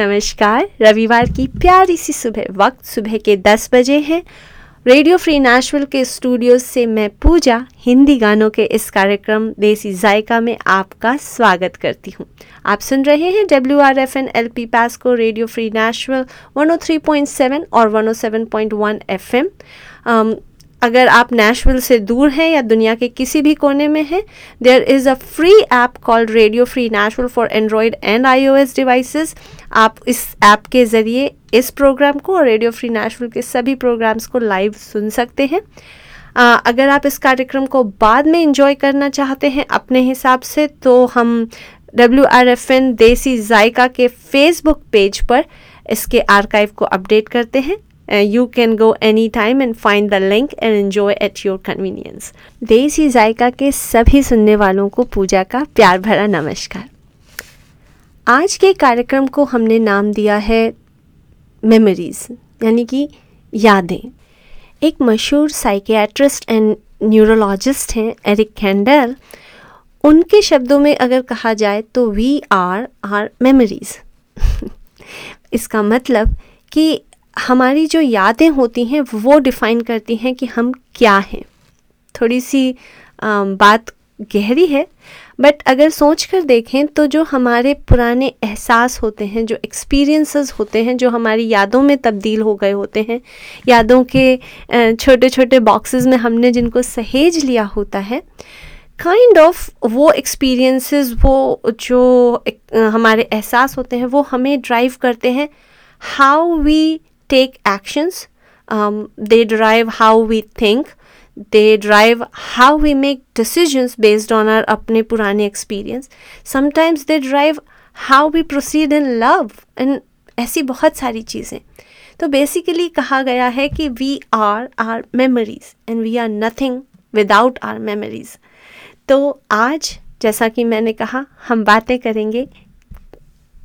नमस्कार। रविवार की प्यारी सी सुबह, वक्त सुबह के 10 बजे हैं। रेडियो फ्री नेशनल के स्टूडियो से मैं पूजा, हिंदी गानों के इस कार्यक्रम देसी जायका में आपका स्वागत करती हूँ। आप सुन रहे हैं W R F N L P पास को रेडियो फ्री नेशनल 103.7 और 107.1 एफ़ एम अगर आप नेशनल से दूर हैं या दुनिया के किसी भी कोने में हैं there is a free app called radio free national for Android and iOS devices आप इस ऐप के ज़रिए इस प्रोग्राम को और रेडियो फ्री नेशनल के सभी प्रोग्राम्स को लाइव सुन सकते हैं। आ, अगर आप इस कार्यक्रम को बाद में इंजॉय करना चाहते हैं अपने हिसाब से तो हम डब्ल्यू आर एफ़ एन देसी जायका के फेसबुक पेज पर इसके आर्काइव को अपडेट करते हैं। You can go any time and find the link and enjoy at your convenience देसी जायका के सभी सुनने वालों को पूजा का प्यार भरा नमस्कार। आज के कार्यक्रम को हमने नाम दिया है मेमोरीज यानी कि यादें। एक मशहूर साइकियाट्रिस्ट एंड न्यूरोलॉजिस्ट हैं एरिक कैंडल उनके शब्दों में अगर कहा जाए तो वी आर आर मेमोरीज इसका मतलब कि हमारी जो यादें होती हैं, वो डिफ़ाइन करती हैं कि हम क्या हैं। थोड़ी सी बात गहरी है बट अगर सोच कर देखें तो जो हमारे पुराने एहसास होते हैं, जो एक्सपीरियंसेस होते हैं, जो हमारी यादों में तब्दील हो गए होते हैं, यादों के छोटे छोटे बॉक्सेस में हमने जिनको सहेज लिया होता है काइंड kind ऑफ़ of वो एक्सपीरियंसेस वो जो हमारे एहसास होते हैं, वो हमें ड्राइव करते हैं how we take actions they drive how we think they drive how we make decisions based on our अपने पुराने experience. Sometimes they drive how we proceed in love and ऐसी बहुत सारी चीज़ें. तो बेसिकली कहा गया है कि we are our memories and we are nothing without our memories तो आज जैसा कि मैंने कहा, हम बातें करेंगे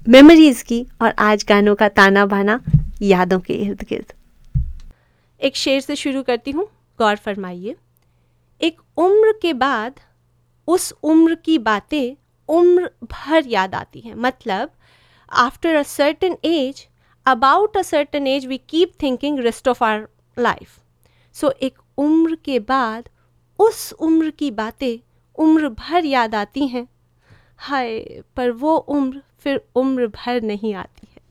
मेमोरीज की और आज गानों का ताना बाना यादों के इर्द गिर्द। एक शेर से शुरू करती हूँ, गौर फरमाइए। एक उम्र के बाद, उस उम्र की बातें उम्र भर याद आती हैं। मतलब after a certain age about a certain age we keep thinking rest of our life so एक उम्र के बाद, उस उम्र की बातें उम्र भर याद आती हैं। हाय, पर वो उम्र फिर उम्र भर नहीं आती है।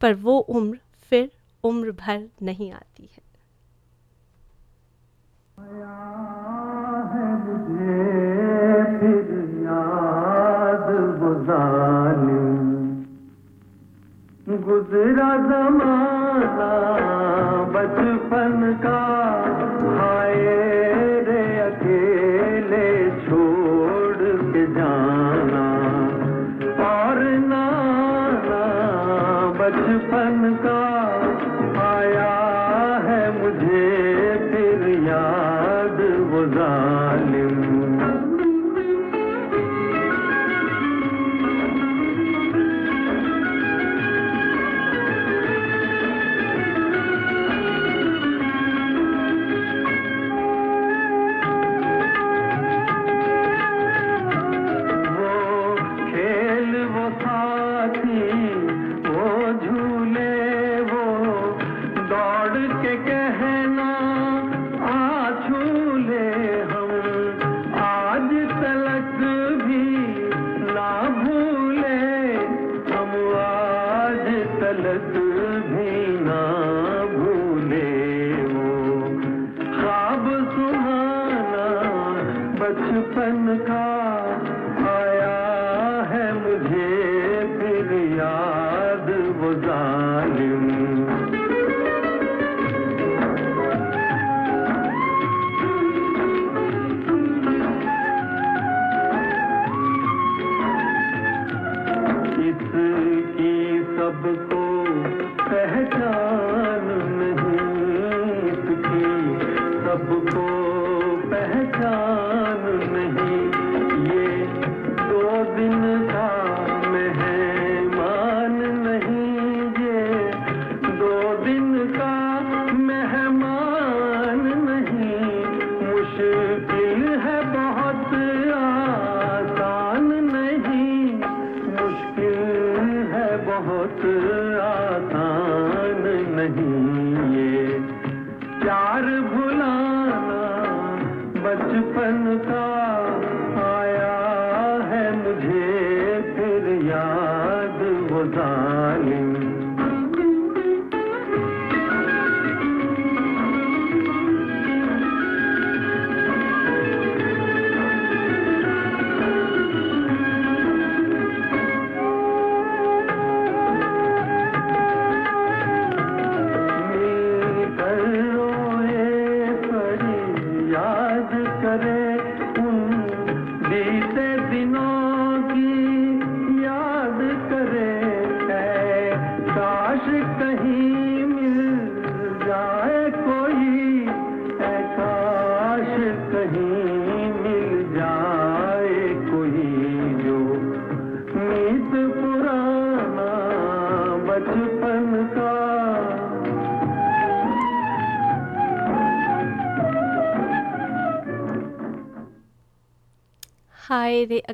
पर वो उम्र फिर उम्र भर नहीं आती है। गुजरा जमाना बचपन का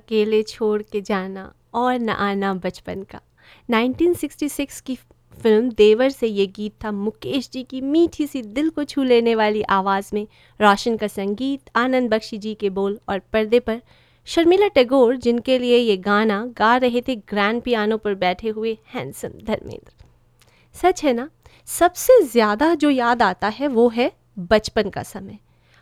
अकेले छोड़ के जाना और न आना बचपन का। 1966 की फ़िल्म देवर से ये गीत था। मुकेश जी की मीठी सी दिल को छू लेने वाली आवाज़ में रोशन का संगीत, आनंद बख्शी जी के बोल और पर्दे पर शर्मिला टैगोर, जिनके लिए ये गाना गा रहे थे, ग्रैंड पियानो पर बैठे हुए हैंडसम धर्मेंद्र। सच है ना? सबसे ज़्यादा जो याद आता है वो है बचपन का समय।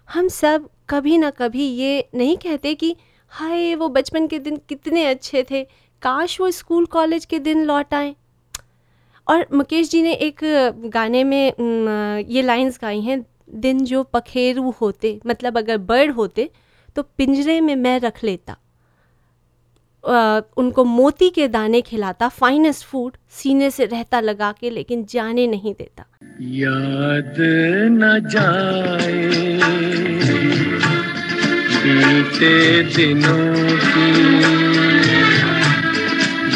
हम सब कभी ना कभी ये नहीं कहते कि हाय वो बचपन के दिन कितने अच्छे थे। काश वो स्कूल कॉलेज के दिन लौट आएँ। और मुकेश जी ने एक गाने में ये लाइंस गाई हैं दिन जो पखेरू होते मतलब अगर बर्ड होते तो पिंजरे में मैं रख लेता। अ, उनको मोती के दाने खिलाता फाइनेस्ट फ़ूड सीने से रहता लगा के लेकिन जाने नहीं देता। याद न जाए। बीते दिनों की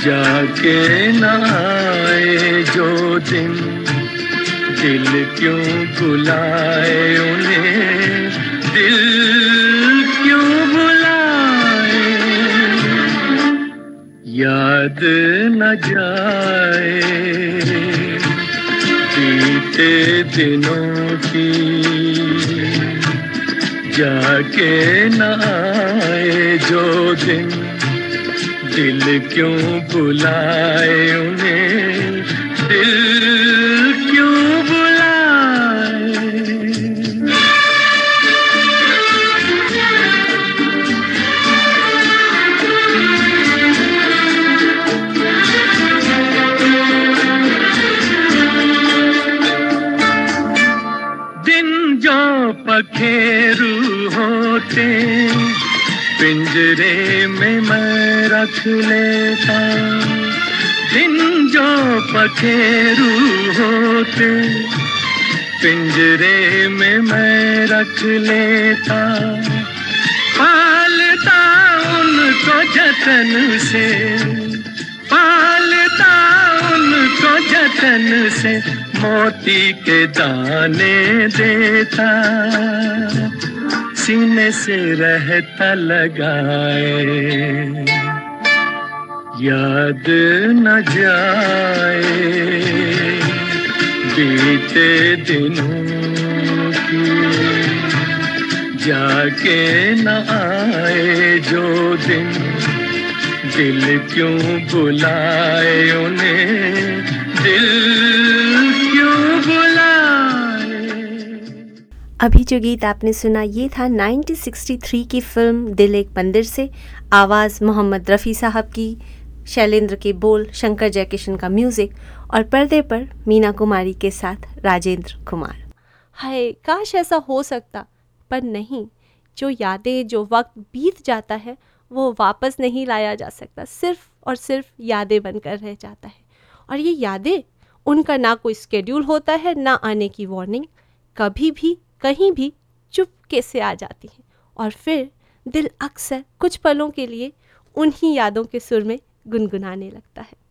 जाके न जो दिन, दिल क्यों बुलाए उन्हें, दिल क्यों बुलाए याद न जाए, बीते दिनों की जाके न आए जो दिन। दिल क्यों बुलाए उन्हें? रख लेता। दिन जो पखेरू होते, पिंजरे में मैं रख लेता। पालता उनको जतन से, पालता उनको जतन से, मोती के दाने देता। सीने से रहता लगाए। याद न जाए बीते दिनों की। जाके न आए जो दिन, दिल क्यों बुलाए उन्हें? दिल क्यों अभी जो गीत आपने सुना, ये था 1963 की फ़िल्म दिल एक मंदिर से, आवाज़ मोहम्मद रफ़ी साहब की। शैलेंद्र के बोल, शंकर जयकिशन का म्यूज़िक और पर्दे पर मीना कुमारी के साथ राजेंद्र कुमार। हाय, काश ऐसा हो सकता, पर नहीं। जो यादें, जो वक्त बीत जाता है, वो वापस नहीं लाया जा सकता। सिर्फ़ और सिर्फ़ यादें बनकर रह जाता है। और ये यादें, उनका ना कोई स्केड्यूल होता है, ना आने की वार्निंग कभी भी, कहीं भी चुपके से आ जाती हैं। और फिर, दिल अक्सर कुछ पलों के लिए, उन्हीं यादों के सुर में गुनगुनाने लगता है।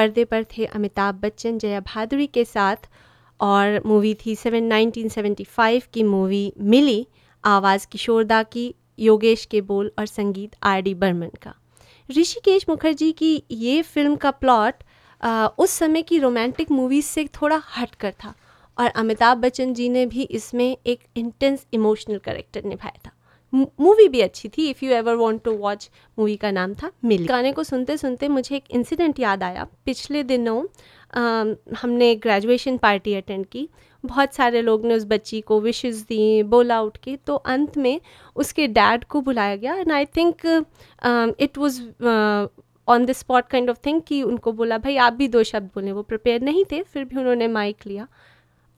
पर्दे पर थे अमिताभ बच्चन, जया भादुरी के साथ और मूवी थी सेवन 1975 की मूवी मिली आवाज़ किशोरदा की, योगेश के बोल और संगीत आर डी बर्मन का। ऋषिकेश मुखर्जी की ये फ़िल्म का प्लॉट उस समय की रोमांटिक मूवीज़ से थोड़ा हट कर था और अमिताभ बच्चन जी ने भी इसमें एक इंटेंस इमोशनल करेक्टर निभाया था। मूवी भी अच्छी थी if you ever want to watch movie का नाम था मिल। गाने को सुनते सुनते मुझे एक इंसिडेंट याद आया। पिछले दिनों अम, हमने ग्रेजुएशन पार्टी अटेंड की। बहुत सारे लोग ने उस बच्ची को विशेज़ दी बोला उठ के। तो अंत में उसके डैड को बुलाया गया and I think it was on the spot kind of thing कि उनको बोला भाई आप भी दो शब्द बोलें। वो प्रिपेयर नहीं थे फिर भी उन्होंने माइक लिया।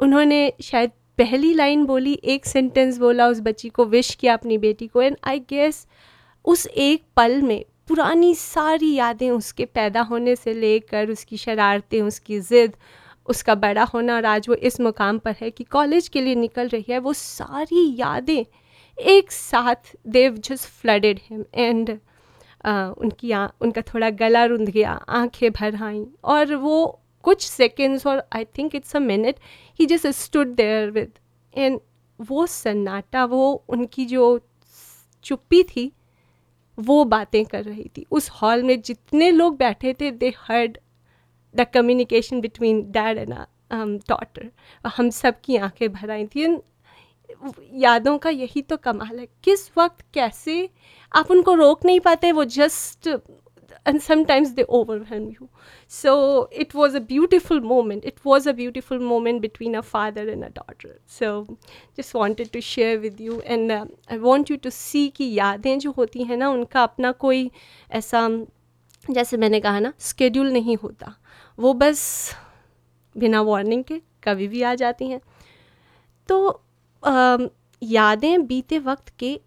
उन्होंने शायद पहली लाइन बोली एक सेंटेंस बोला उस बच्ची को विश किया अपनी बेटी को एंड आई गेस उस एक पल में पुरानी सारी यादें उसके पैदा होने से लेकर उसकी शरारतें उसकी ज़िद उसका बड़ा होना और आज वो इस मुकाम पर है कि कॉलेज के लिए निकल रही है वो सारी यादें एक साथ they've just flooded him and उनकी आ, उनका थोड़ा गला रुंध गया आँखें भर आईं और वो कुछ सेकेंड्स और I think it's a minute he just stood there with and वो सन्नाटा, वो उनकी जो चुप्पी थी, वो बातें कर रही थी। उस हॉल में जितने लोग बैठे थे they heard the communication between dad and daughter हम सब की आँखें भर आई थी। यादों का यही तो कमाल है। किस वक्त, कैसे आप उनको रोक नहीं पाते, वो just and sometimes they overwhelm you so it was a beautiful moment it was a beautiful moment between a father and a daughter so just wanted to share with you and uh, i want you to see कि यादें जो होती हैं ना उनका अपना कोई ऐसा जैसे मैंने कहा ना स्केड्यूल नहीं होता वो बस बिना वार्निंग के कभी भी आ जाती हैं तो अम, यादें बीते वक्त के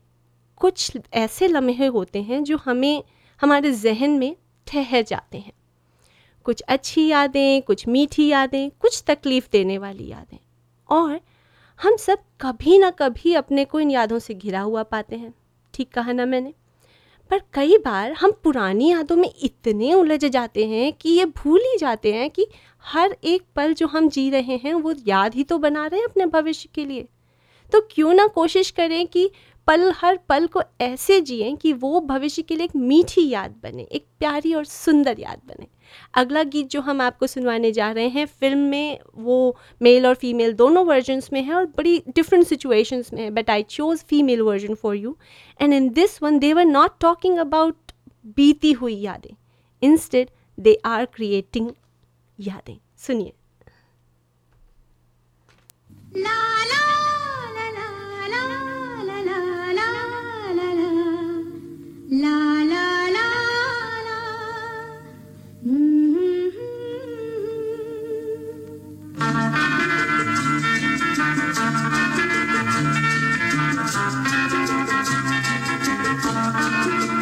कुछ ऐसे लम्हे होते हैं जो हमें हमारे जहन में ठहर जाते हैं। कुछ अच्छी यादें, कुछ मीठी यादें, कुछ तकलीफ़ देने वाली यादें। और हम सब कभी ना कभी अपने को इन यादों से घिरा हुआ पाते हैं। ठीक कहा ना मैंने? पर कई बार हम पुरानी यादों में इतने उलझ जाते हैं कि ये भूल ही जाते हैं कि हर एक पल जो हम जी रहे हैं वो याद ही तो बना रहे हैं अपने भविष्य के लिए। तो क्यों ना कोशिश करें कि पल, हर पल को ऐसे जिए कि वो भविष्य के लिए एक मीठी याद बने, एक प्यारी और सुंदर याद बने। अगला गीत जो हम आपको सुनवाने जा रहे हैं, फ़िल्म में वो मेल और फीमेल दोनों वर्जन्स में है और बड़ी डिफरेंट सिचुएशंस में है but I chose female version for you and in this one they were not talking about बीती हुई यादें. इंस्टेड दे आर क्रिएटिंग यादें. सुनिए। La la la la. Thank you.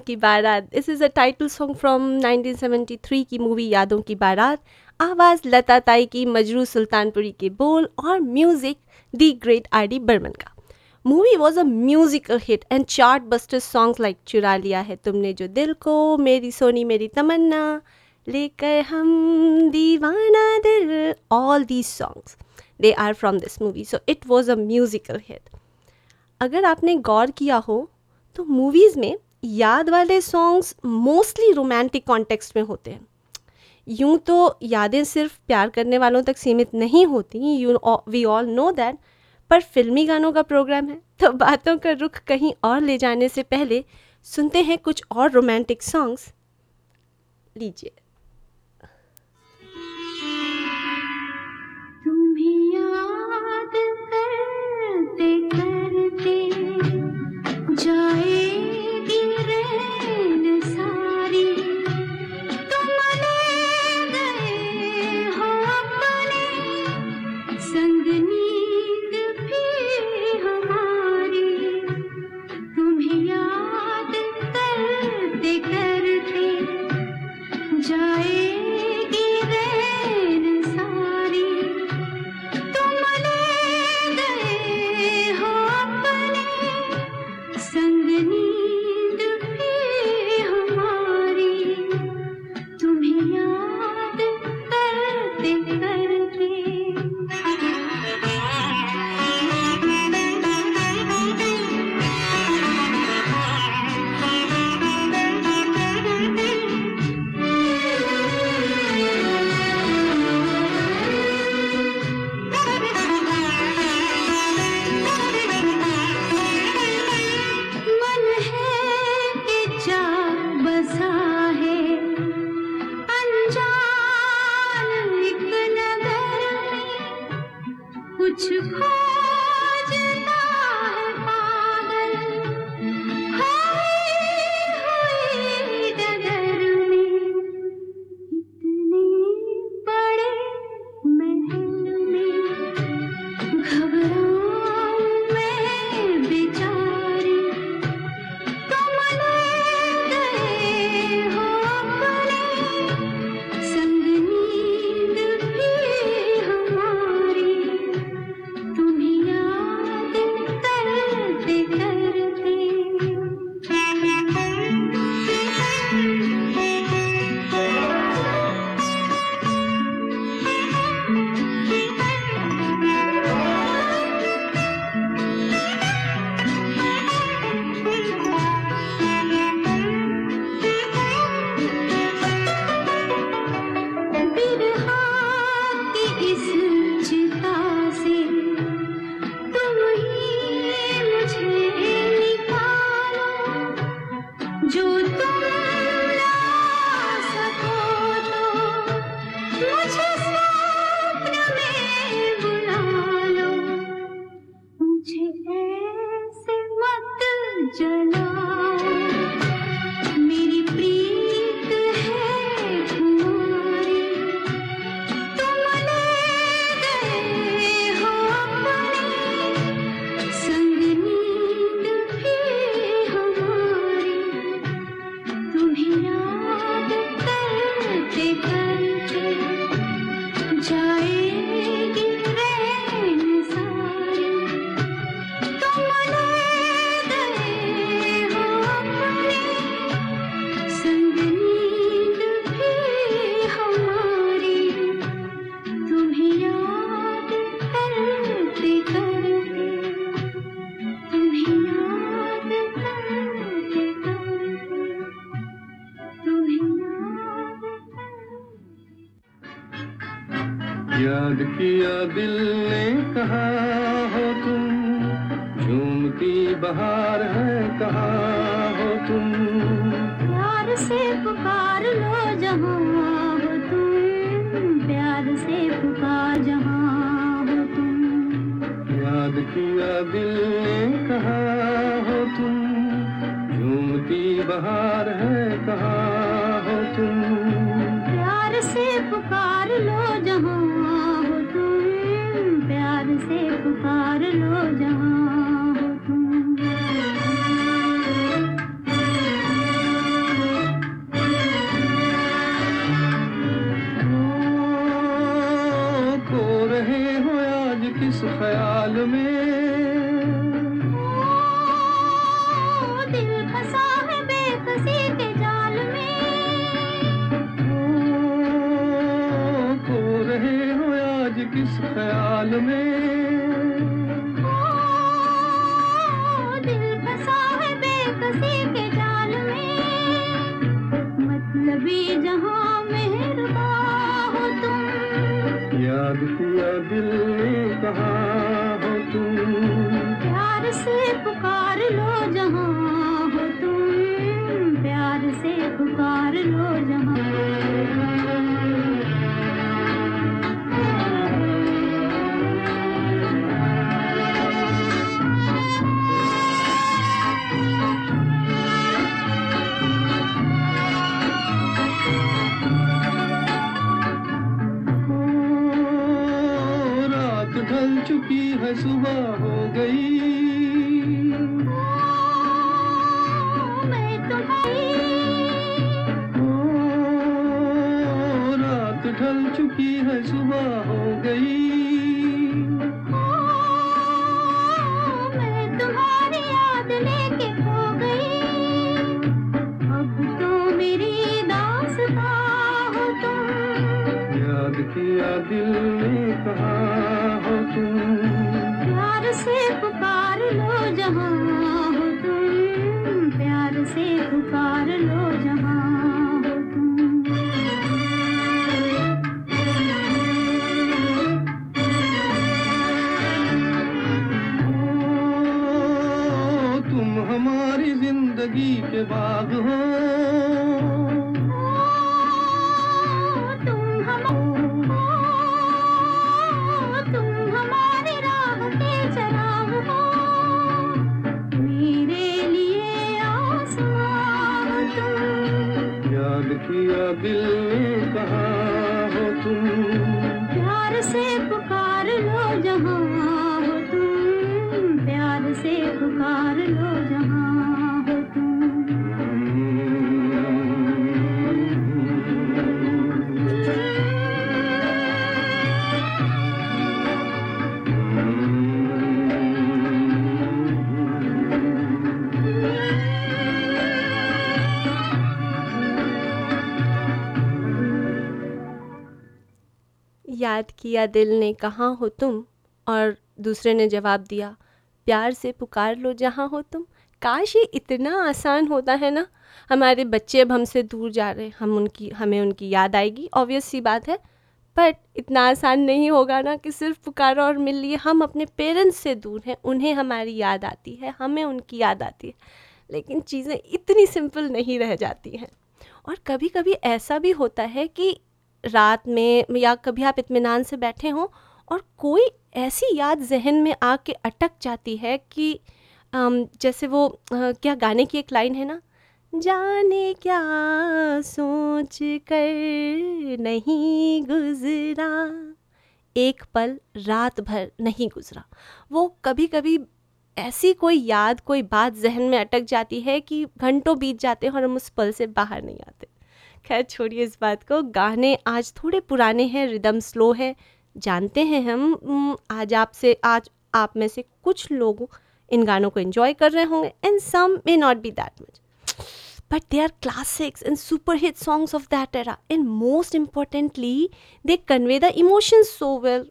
यादों की बारात। This is a title song from 1973 की movie यादों की बारात। आवाज़ लता ताई की, मजरू सुल्तानपुरी के बोल और music the great R D Burman का। Movie was a musical hit and chart buster songs like चुरा लिया है तुमने जो दिल को, मेरी सोनी, मेरी तमन्ना, लेकर हम दीवाना दिल all these songs they are from this movie so it was a musical hit अगर आपने गौर किया हो तो मूवीज़ में याद वाले सॉन्ग्स मोस्टली रोमांटिक कॉन्टेक्स्ट में होते हैं। यूँ तो यादें सिर्फ़ प्यार करने वालों तक सीमित नहीं होती you we all know that पर फिल्मी गानों का प्रोग्राम है तो बातों का रुख कहीं और ले जाने से पहले सुनते हैं कुछ और रोमांटिक सॉन्ग्स लीजिए। तुम्हें याद करते लो तुम प्यार से पुकार जहाँ तुम। याद किया कहा तुम झूमती बहार है कहा हो तुम। प्यार से पुकार लो Mm-hmm. किया दिल ने कहाँ हो तुम? और दूसरे ने जवाब दिया, प्यार से पुकार लो जहाँ हो तुम। काश ये इतना आसान होता है ना? हमारे बच्चे अब हमसे दूर जा रहे हम उनकी, हमें उनकी याद आएगी ऑब्वियस सी बात है। बट इतना आसान नहीं होगा ना कि सिर्फ़ पुकारो और मिल लिए हम अपने पेरेंट्स से दूर हैं। उन्हें हमारी याद आती है, हमें उनकी याद आती है। लेकिन चीज़ें इतनी सिंपल नहीं रह जाती हैं। और कभी कभी ऐसा भी होता है कि रात में या कभी आप इतमान से बैठे हों और कोई ऐसी याद जहन में आके अटक जाती है कि जैसे वो क्या गाने की एक लाइन है ना? जाने क्या सोच कर नहीं गुजरा। एक पल रात भर नहीं गुजरा। वो कभी कभी ऐसी कोई याद, कोई बात जहन में अटक जाती है कि घंटों बीत जाते हैं और हम उस पल से बाहर नहीं आते। खैर छोड़िए इस बात को। गाने आज थोड़े पुराने हैं रिदम स्लो है। जानते हैं हम आज आपसे, आज आप में से कुछ लोग इन गानों को इन्जॉय कर रहे होंगे and some may not be that much but they are classics and super hit songs of that era and most importantly they convey the emotions so well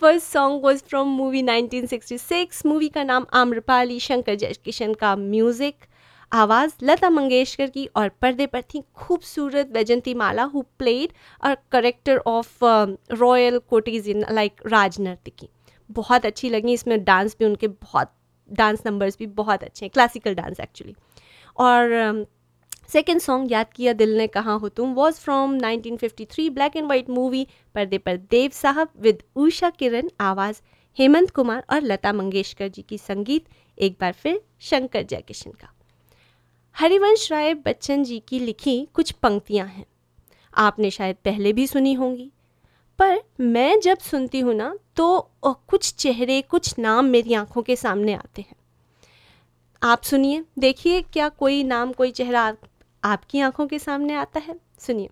first song was from movie 1966 movie का नाम आम्रपाली, शंकर जयकिशन का music आवाज़ लता मंगेशकर की और पर्दे पर थी खूबसूरत वैजंती माला हु प्लेड और character of royal courtesan in like राज नर्तकी बहुत अच्छी लगी इसमें डांस भी, उनके बहुत डांस नंबर्स भी बहुत अच्छे हैं क्लासिकल डांस एक्चुअली और सेकेंड सॉन्ग याद किया दिल ने कहाँ हो तुम was from 1953 black and white movie पर्दे पर देव साहब विद उषा किरण, आवाज़ हेमंत कुमार और लता मंगेशकर जी की संगीत, एक बार फिर शंकर जयकिशन का। हरिवंश राय बच्चन जी की लिखी कुछ पंक्तियाँ हैं। आपने शायद पहले भी सुनी होंगी। पर मैं जब सुनती हूँ ना तो कुछ चेहरे कुछ नाम मेरी आँखों के सामने आते हैं। आप सुनिए देखिए क्या कोई नाम कोई चेहरा आप, आपकी आँखों के सामने आता है। सुनिए।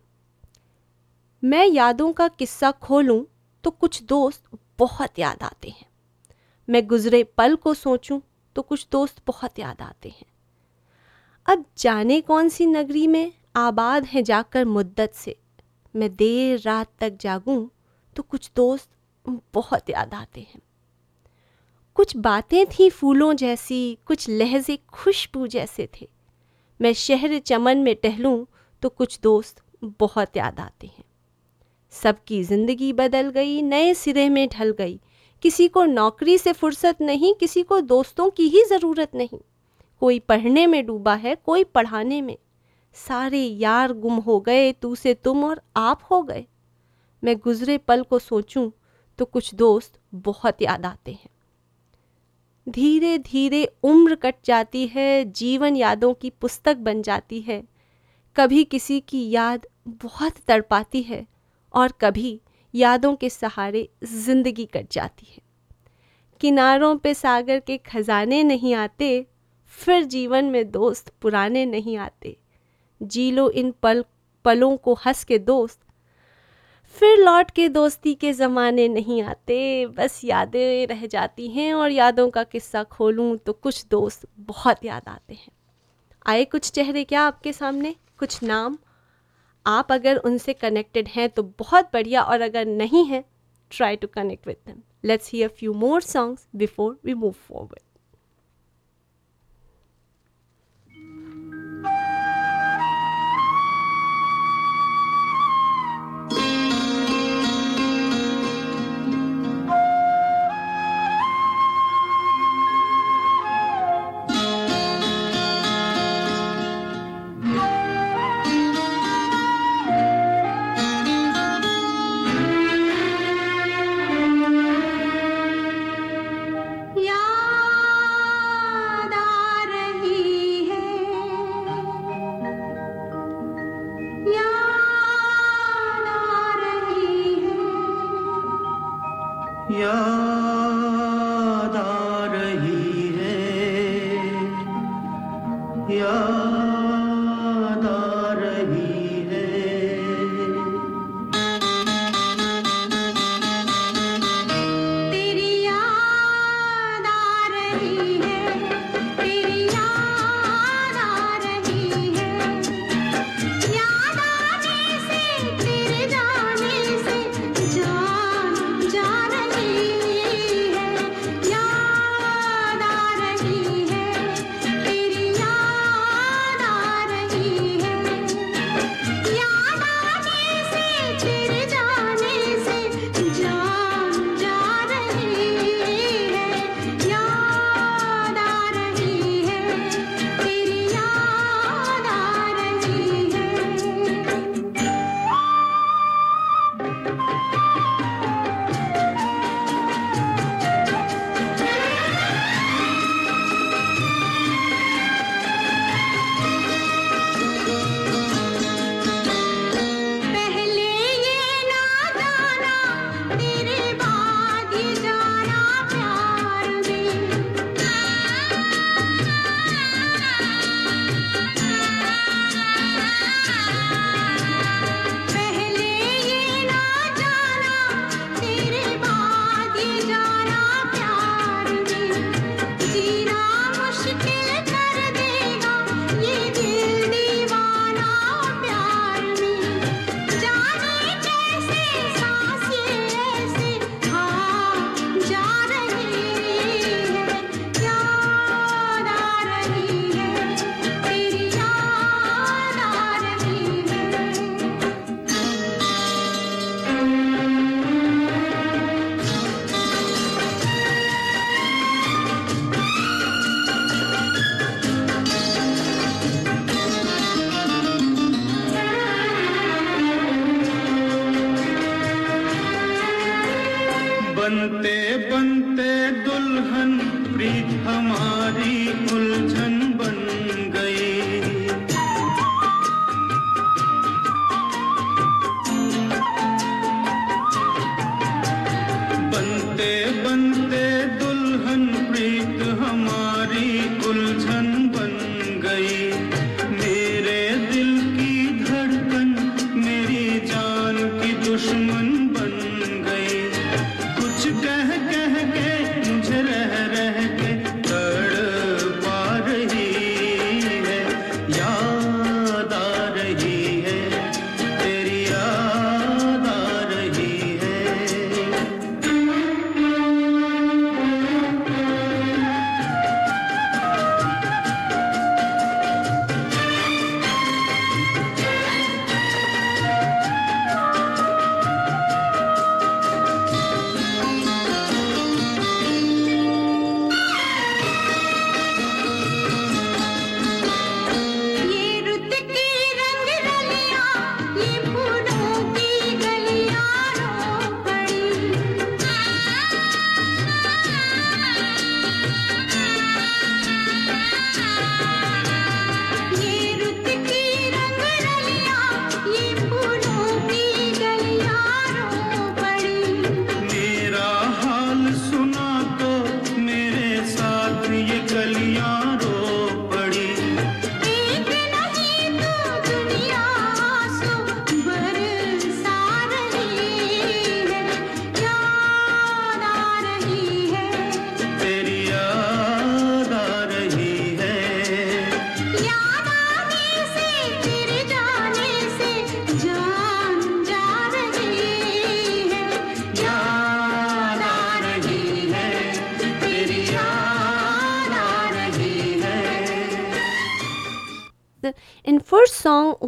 मैं यादों का किस्सा खोलूं तो कुछ दोस्त बहुत याद आते हैं। मैं गुजरे पल को सोचूं तो कुछ दोस्त बहुत याद आते हैं। अब जाने कौन सी नगरी में आबाद हैं जाकर मुद्दत से? मैं देर रात तक जागूं तो कुछ दोस्त बहुत याद आते हैं। कुछ बातें थी फूलों जैसी, कुछ लहजे खुशबू जैसे थे। मैं शहर चमन में टहलूं तो कुछ दोस्त बहुत याद आते हैं। सबकी ज़िंदगी बदल गई, नए सिरे में ढल गई। किसी को नौकरी से फुर्सत नहीं, किसी को दोस्तों की ही ज़रूरत नहीं। कोई पढ़ने में डूबा है, कोई पढ़ाने में। सारे यार गुम हो गए, तू से तुम और आप हो गए। मैं गुजरे पल को सोचूं तो कुछ दोस्त बहुत याद आते हैं। धीरे धीरे उम्र कट जाती है, जीवन यादों की पुस्तक बन जाती है। कभी किसी की याद बहुत तड़पाती है, और कभी यादों के सहारे ज़िंदगी कट जाती है। किनारों पे सागर के खजाने नहीं आते फिर जीवन में दोस्त पुराने नहीं आते। जी लो इन पल, पलों को हंस के दोस्त। फिर लौट के दोस्ती के ज़माने नहीं आते। बस यादें रह जाती हैं और यादों का किस्सा खोलूं तो कुछ दोस्त बहुत याद आते हैं। आए कुछ चेहरे क्या आपके सामने? कुछ नाम? आप अगर उनसे कनेक्टेड हैं तो बहुत बढ़िया और अगर नहीं हैं try to connect with them let's hear few more songs before we move forward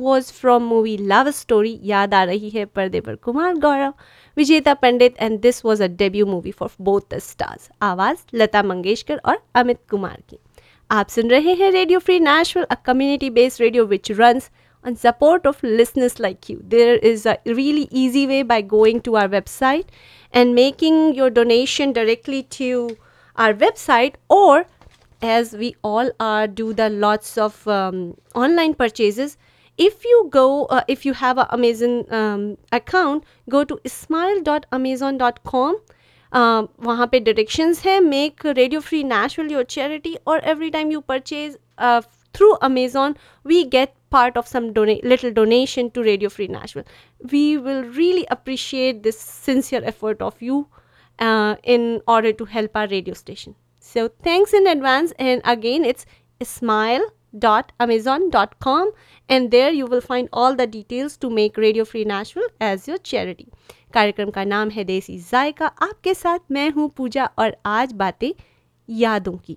was from movie Love Story याद आ रही है पर्दे पर Kumar Gaurav Vijeta Pandit and this was a debut movie for both the stars आवाज़ लता मंगेशकर और अमित कुमार की आप सुन रहे हैं radio free national a community based radio which runs on support of listeners like you. There is a really easy way by going to our website and making your donation directly to our website or as we all are do the lots of um, online purchases if you go uh, if you have an amazon um, account go to smile.amazon.com uh, वहाँ पे directions है make radio free nashville your charity or every time you purchase uh, through amazon we get part of some dona- little donation to radio free nashville we will really appreciate this sincere effort of you uh, in order to help our radio station. So thanks in advance. And again, it's smile.amazon.com, and there you will find all the details to make Radio Free Nashville as your charity. कार्यक्रम का नाम है देसी जायका। आपके साथ मैं हूँ पूजा और आज बातें यादों की।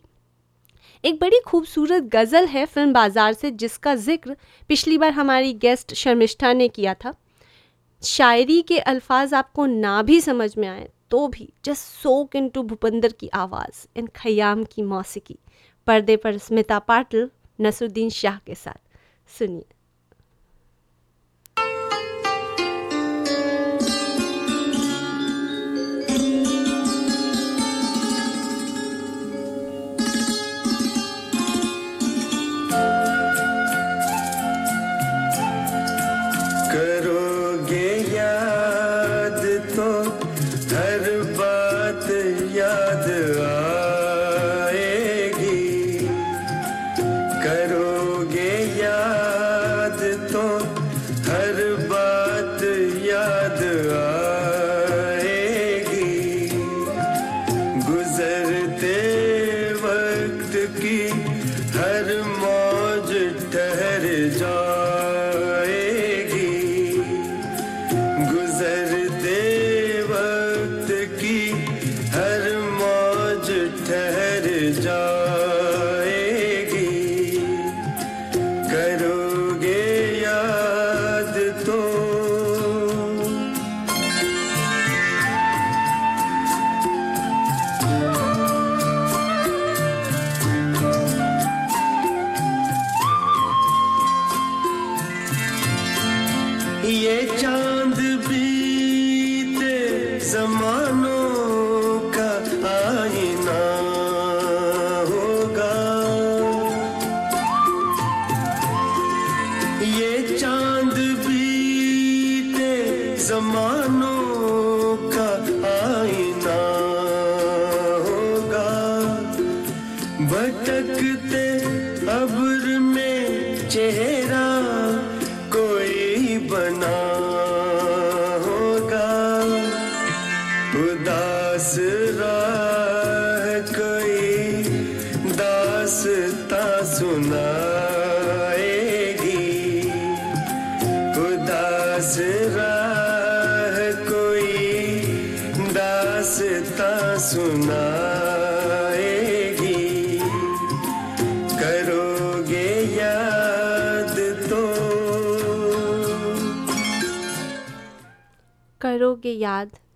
एक बड़ी खूबसूरत गज़ल है फ़िल्म बाज़ार से जिसका ज़िक्र पिछली बार हमारी गेस्ट शर्मिष्ठा ने किया था। शायरी के अल्फाज आपको ना भी समझ में आए तो भी just soak in to Bhupendra की आवाज़ इन खयाम की मौसीकी। पर्दे पर स्मिता पाटिल नसरुद्दीन शाह के साथ सुनिए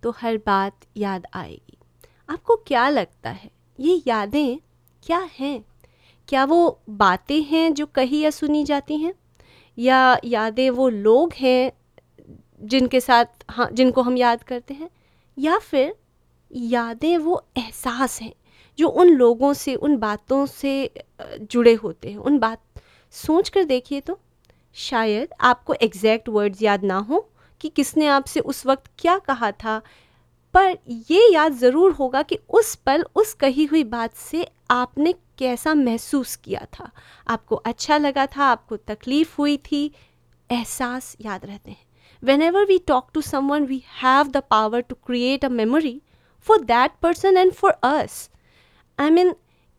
तो हर बात याद आएगी। आपको क्या लगता है? ये यादें क्या हैं? क्या वो बातें हैं जो कही या सुनी जाती हैं? या यादें वो लोग हैं जिनके साथ हाँ जिनको हम याद करते हैं? या फिर यादें वो एहसास हैं जो उन लोगों से, उन बातों से जुड़े होते हैं? उन बात, सोच कर देखिए तो शायद आपको एग्जैक्ट वर्ड्स याद ना हो। कि किसने आपसे उस वक्त क्या कहा था। पर ये याद ज़रूर होगा कि उस पल, उस कही हुई बात से आपने कैसा महसूस किया था। आपको अच्छा लगा था, आपको तकलीफ़ हुई थी, एहसास याद रहते हैं। Whenever we talk to someone we have the power to create a memory for that person and for us I mean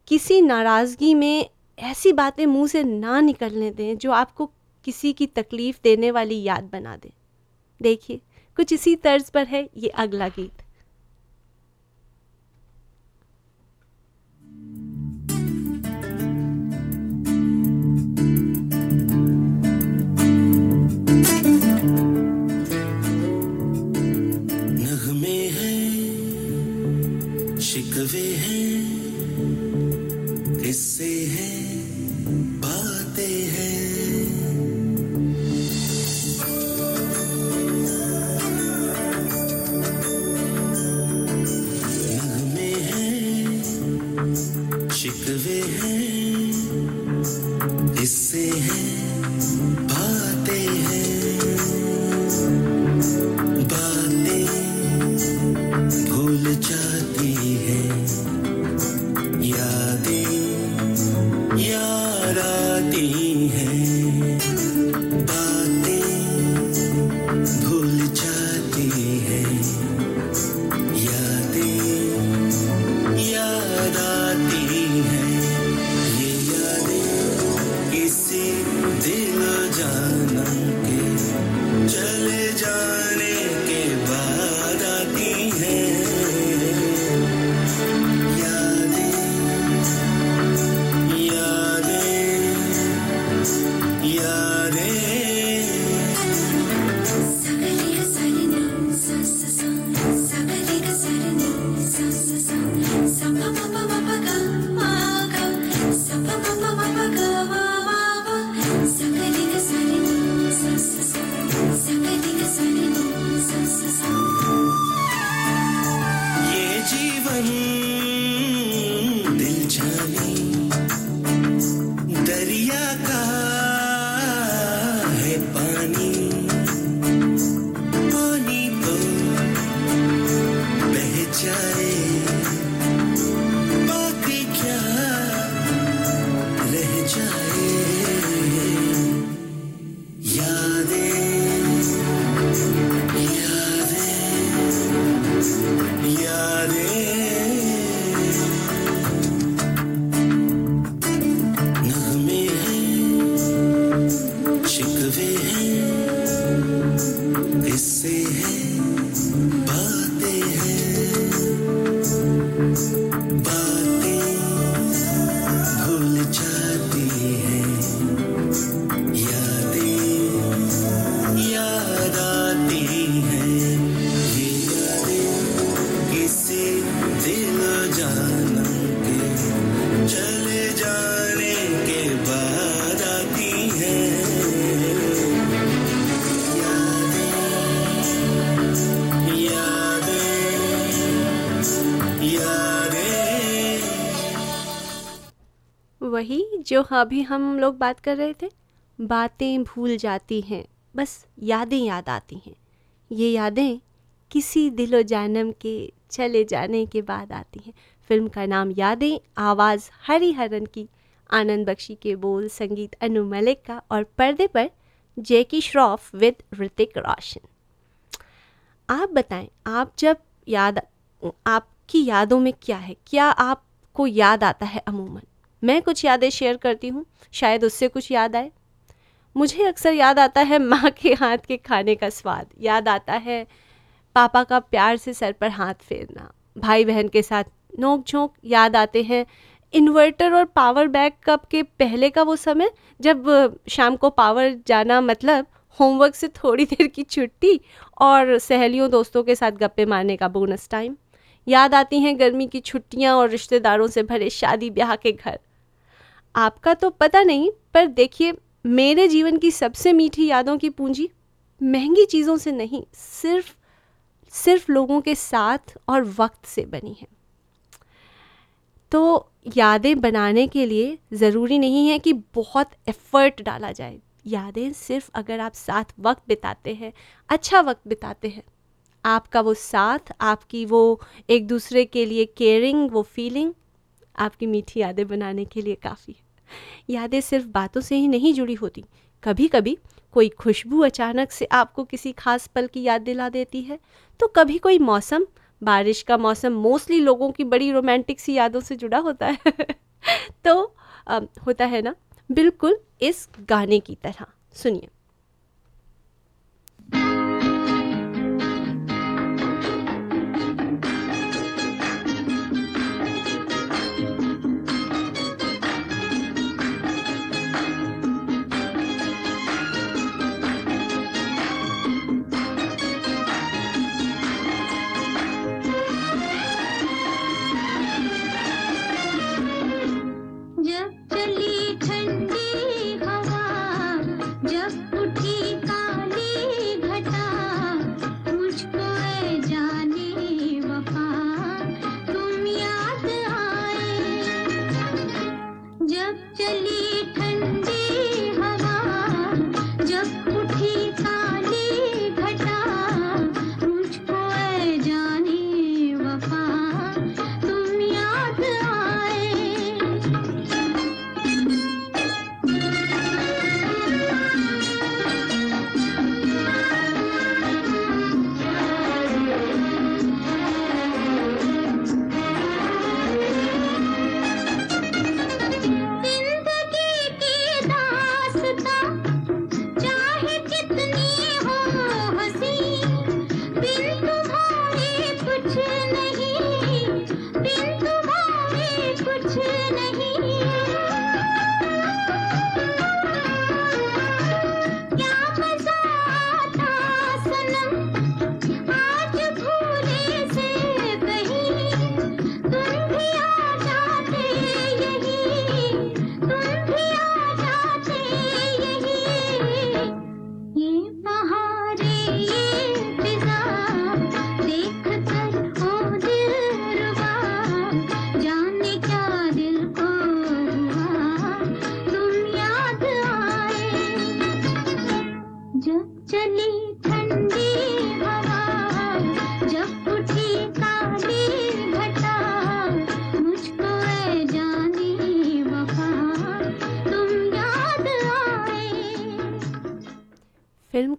किसी नाराज़गी में ऐसी बातें मुँह से ना निकलने दें जो आपको किसी की तकलीफ़ देने वाली याद बना दे। देखिए कुछ इसी तर्ज पर है ये अगला गीत। शिकवे हैं किस्से हैं शिकवे हैं अभी हम लोग बात कर रहे थे। बातें भूल जाती हैं, बस यादें याद आती हैं। ये यादें किसी दिलो जानम के चले जाने के बाद आती हैं। फ़िल्म का नाम यादें, आवाज़ हरिहरन की, आनंद बख्शी के बोल, संगीत अनु मलिक का और पर्दे पर जैकी श्रॉफ विद ऋतिक रोशन। आप बताएँ, आप जब याद, आपकी यादों में क्या है? क्या आपको याद आता है अमूमन? मैं कुछ यादें शेयर करती हूँ, शायद उससे कुछ याद आए। मुझे अक्सर याद आता है माँ के हाथ के खाने का स्वाद। याद आता है पापा का प्यार से सर पर हाथ फेरना। भाई बहन के साथ नोक झोंक याद आते हैं। इन्वर्टर और पावर बैकअप के पहले का वो समय, जब शाम को पावर जाना मतलब होमवर्क से थोड़ी देर की छुट्टी और सहेलियों दोस्तों के साथ गप्पे मारने का बोनस टाइम। याद आती हैं गर्मी की छुट्टियाँ और रिश्तेदारों से भरे शादी ब्याह के घर। आपका तो पता नहीं, पर देखिए, मेरे जीवन की सबसे मीठी यादों की पूंजी महँगी चीज़ों से नहीं, सिर्फ़ सिर्फ़ लोगों के साथ और वक्त से बनी है। तो यादें बनाने के लिए ज़रूरी नहीं है कि बहुत एफर्ट डाला जाए। यादें सिर्फ़ अगर आप साथ वक्त बिताते हैं अच्छा वक्त बिताते हैं, आपका वो साथ, आपकी वो एक दूसरे के लिए केयरिंग वो फीलिंग आपकी मीठी यादें बनाने के लिए काफ़ी है। यादें सिर्फ़ बातों से ही नहीं जुड़ी होती। कभी कभी कोई खुशबू अचानक से आपको किसी खास पल की याद दिला देती है तो कभी कोई मौसम बारिश का मौसम मोस्टली लोगों की बड़ी रोमांटिक सी यादों से जुड़ा होता है। तो आ, होता है ना बिल्कुल इस गाने की तरह। सुनिए।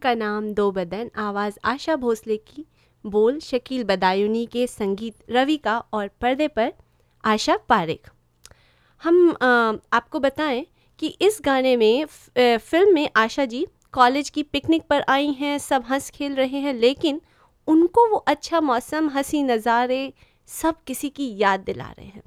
का नाम दो बदन आवाज़ आशा भोसले की बोल शकील बदायूनी के संगीत रवि का और पर्दे पर आशा पारेख। हम अ, आपको बताएँ कि इस गाने में फ़िल्म में आशा जी कॉलेज की पिकनिक पर आई हैं सब हंस खेल रहे हैं लेकिन उनको वो अच्छा मौसम हँसी नज़ारे सब किसी की याद दिला रहे हैं।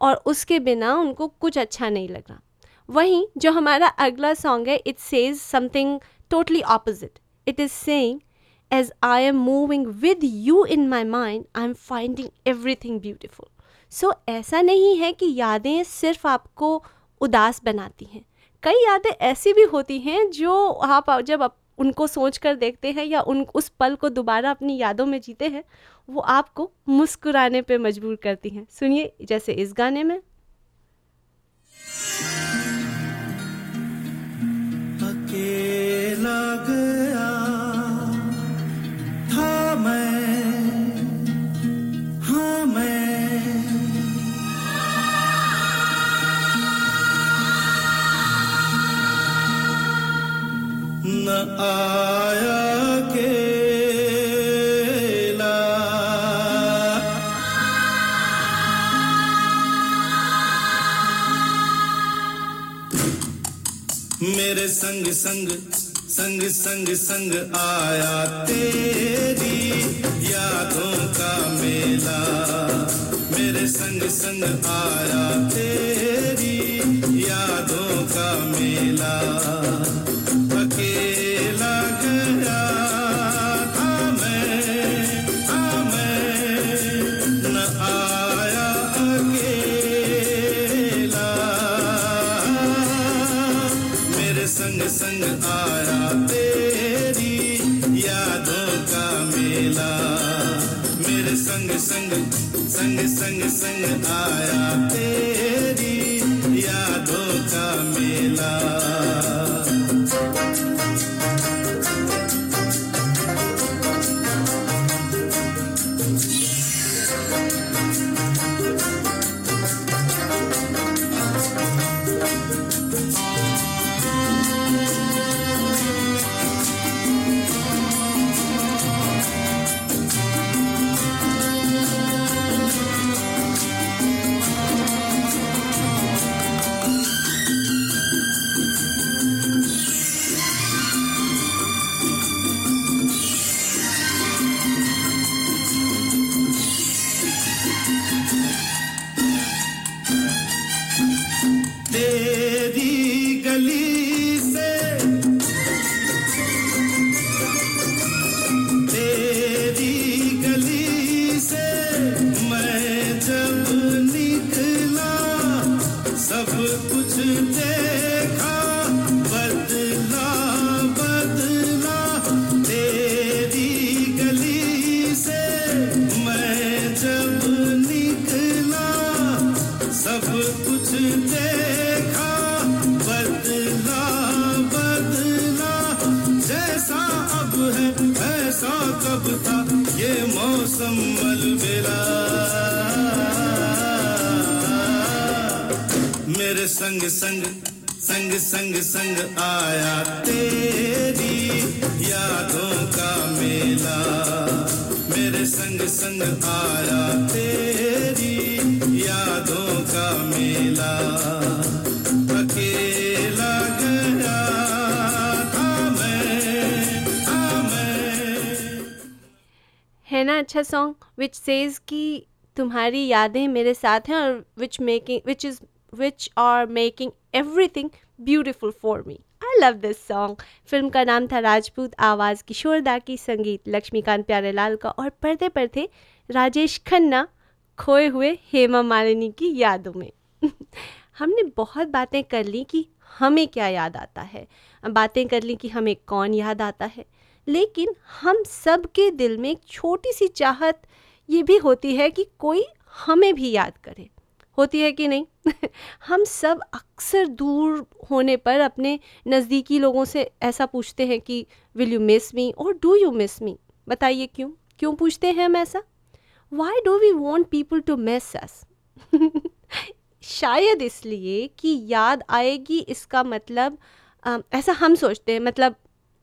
और उसके बिना उनको कुछ अच्छा नहीं लग। रहा वहीं जो हमारा अगला सॉन्ग है it says something totally opposite it is saying as I am moving with you in my mind I am finding everything beautiful so ऐसा नहीं है कि यादें सिर्फ़ आपको उदास बनाती हैं। कई यादें ऐसी भी होती हैं जो आप जब आप उनको सोच कर देखते हैं या उन, उस पल को दोबारा अपनी यादों में जीते हैं, वो आपको मुस्कुराने पे मजबूर करती हैं। सुनिए जैसे इस गाने में। अकेला चला गया था मैं। हाँ न आया के मेरे संग संग संग संग संग आया तेरी यादों का मेला। मेरे संग संग आया तेरी यादों का मेला। संग संग संग संग आया तेरी यादों का मेला। संग संग संग संग संग आया तेरी यादों का मेला। मेरे संग संग आया तेरी यादों का मेला। है ना अच्छा सॉन्ग विच सेज कि तुम्हारी यादें मेरे साथ हैं और which making which is are making everything beautiful for me I love this song film का नाम था राजपूत, आवाज़ किशोर दा की, संगीत लक्ष्मीकांत प्यारेलाल का और पर्दे पर थे राजेश खन्ना खोए हुए हेमा मालिनी की यादों में। हमने बहुत बातें कर ली कि हमें क्या याद आता है। बातें कर ली कि हमें कौन याद आता है। लेकिन हम सब के दिल में एक छोटी सी चाहत ये भी होती है कि कोई हमें भी याद करे। होती है कि नहीं? हम सब अक्सर दूर होने पर अपने नज़दीकी लोगों से ऐसा पूछते हैं कि विल यू मिस मी और डू यू मिस मी बताइए क्यों? क्यों पूछते हैं हम ऐसा? Why do we want people to miss us शायद इसलिए कि याद आएगी इसका मतलब अ, ऐसा हम सोचते हैं मतलब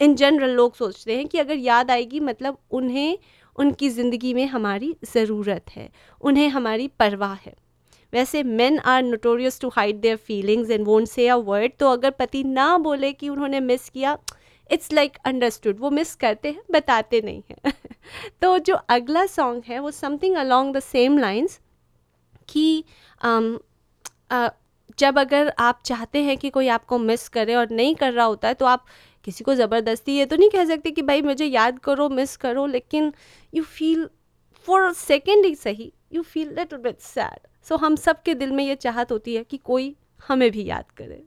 इन जनरल लोग सोचते हैं कि अगर याद आएगी मतलब उन्हें उनकी ज़िंदगी में हमारी ज़रूरत है उन्हें हमारी परवाह है। वैसे men are notorious to hide their feelings and won't say a word तो अगर पति ना बोले कि उन्होंने मिस किया इट्स लाइक अंडरस्टूड वो मिस करते हैं बताते नहीं हैं। तो जो अगला सॉन्ग है वो something along the same lines कि अम, अ, जब अगर आप चाहते हैं कि कोई आपको मिस करे और नहीं कर रहा होता है तो आप किसी को ज़बरदस्ती ये तो नहीं कह सकते कि भाई मुझे याद करो मिस करो लेकिन यू फील फॉर सेकेंड ही सही you feel little bit sad so हम सब के दिल में ये चाहत होती है कि कोई हमें भी याद करे।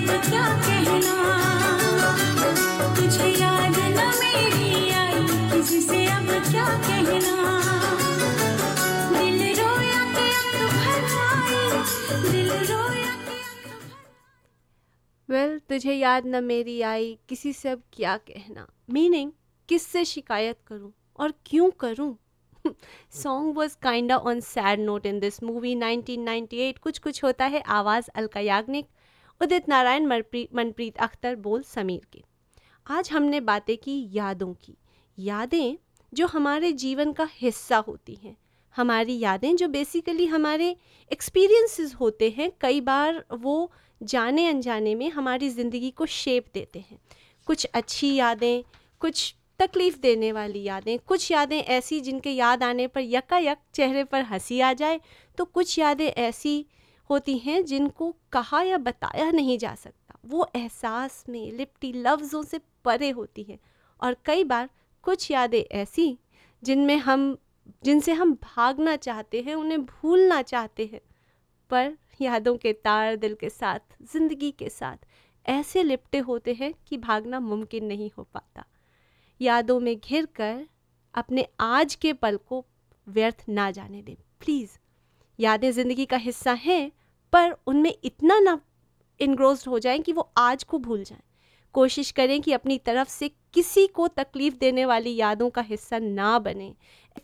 किसी से कहना? तुझे याद न किसी से वेल याद न मेरी आई, किसी से अब क्या कहना? मीनिंग किससे शिकायत करूँ और क्यों करूँ? Song was kinda on sad note in this movie 1998 कुछ कुछ होता है, आवाज़ अलका याग्निक उदित नारायण मनप्रीत अख्तर बोल समीर के। आज हमने बातें की यादों की। यादें जो हमारे जीवन का हिस्सा होती हैं। हमारी यादें जो बेसिकली हमारे एक्सपीरियंसेस होते हैं, कई बार वो जाने अनजाने में हमारी ज़िंदगी को शेप देते हैं। कुछ अच्छी यादें, कुछ तकलीफ़ देने वाली यादें, कुछ यादें ऐसी जिनके याद आने पर यकायक चेहरे पर हँसी आ जाए तो कुछ यादें ऐसी होती हैं जिनको कहा या बताया नहीं जा सकता। वो एहसास में, लिपटी लफ्ज़ों से परे होती हैं। और कई बार कुछ यादें ऐसी जिनमें हम, जिनसे हम भागना चाहते हैं, उन्हें भूलना चाहते हैं। पर यादों के तार दिल के साथ, ज़िंदगी के साथ ऐसे लिपटे होते हैं कि भागना मुमकिन नहीं हो पाता। यादों में घिर कर अपने आज के पल को व्यर्थ ना जाने दें। प्लीज़, यादें ज़िंदगी का हिस्सा हैं पर उनमें इतना ना इनग्रोस्ड हो जाएँ कि वो आज को भूल जाएँ। कोशिश करें कि अपनी तरफ़ से किसी को तकलीफ़ देने वाली यादों का हिस्सा ना बने।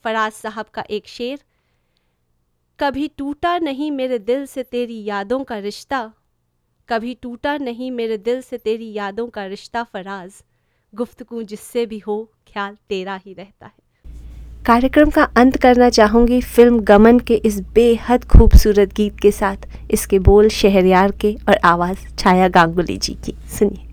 फराज साहब का एक शेर, कभी टूटा नहीं मेरे दिल से तेरी यादों का रिश्ता, कभी टूटा नहीं मेरे दिल से तेरी यादों का रिश्ता फराज। गुफ्तगू जिससे भी हो, ख्याल तेरा ही रहता है। कार्यक्रम का अंत करना चाहूँगी फ़िल्म गमन के इस बेहद खूबसूरत गीत के साथ। इसके बोल शहरयार के और आवाज़ छाया गांगुली जी की। सुनिए।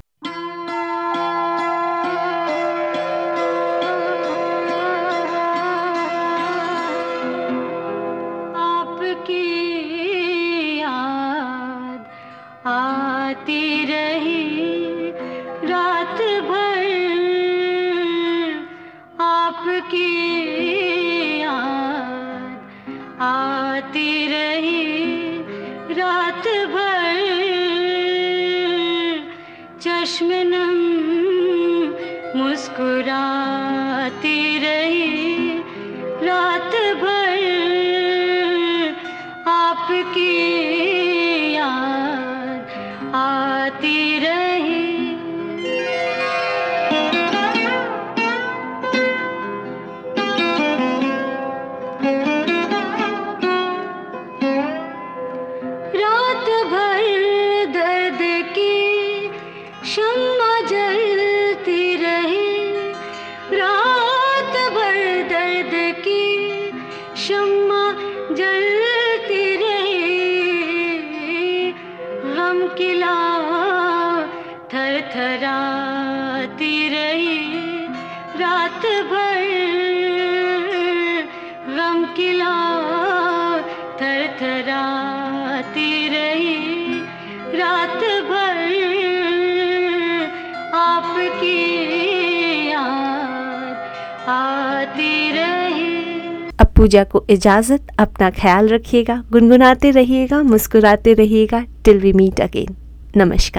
पूजा को इजाज़त, अपना ख्याल रखिएगा, गुनगुनाते रहिएगा, मुस्कुराते रहिएगा टिल वी मीट अगेन नमस्कार।